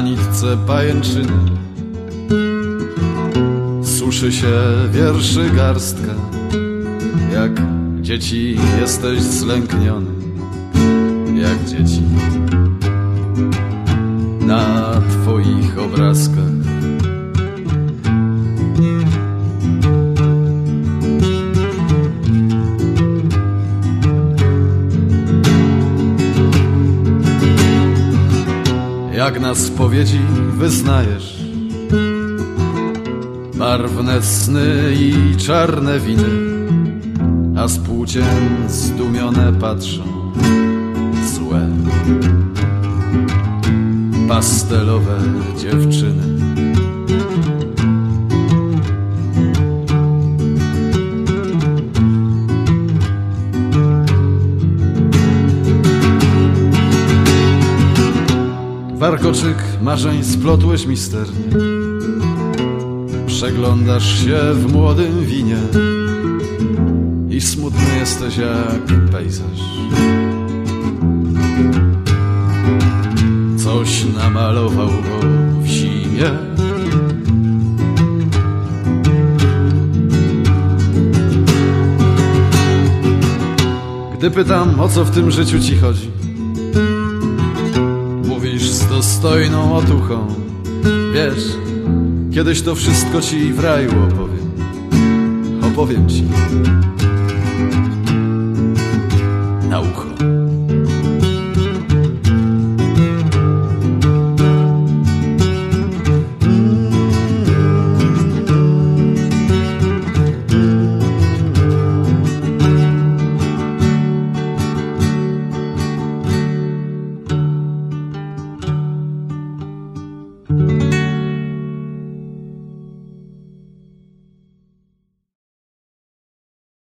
nitce pajęczyny. Suszy się wierszy garstka Jak dzieci jesteś zlękniony Jak dzieci. Na twoich obrazkach Jak na spowiedzi wyznajesz Barwne sny i czarne winy A z płócien zdumione patrzą Złe. Pastelowe dziewczyny Warkoczyk marzeń splotłeś misternie Przeglądasz się w młodym winie I smutny jesteś jak pejzaż. Coś namalował go w zimie. Gdy pytam o co w tym życiu ci chodzi z dostojną otuchą. Wiesz, kiedyś to wszystko ci w raju opowiem. Opowiem ci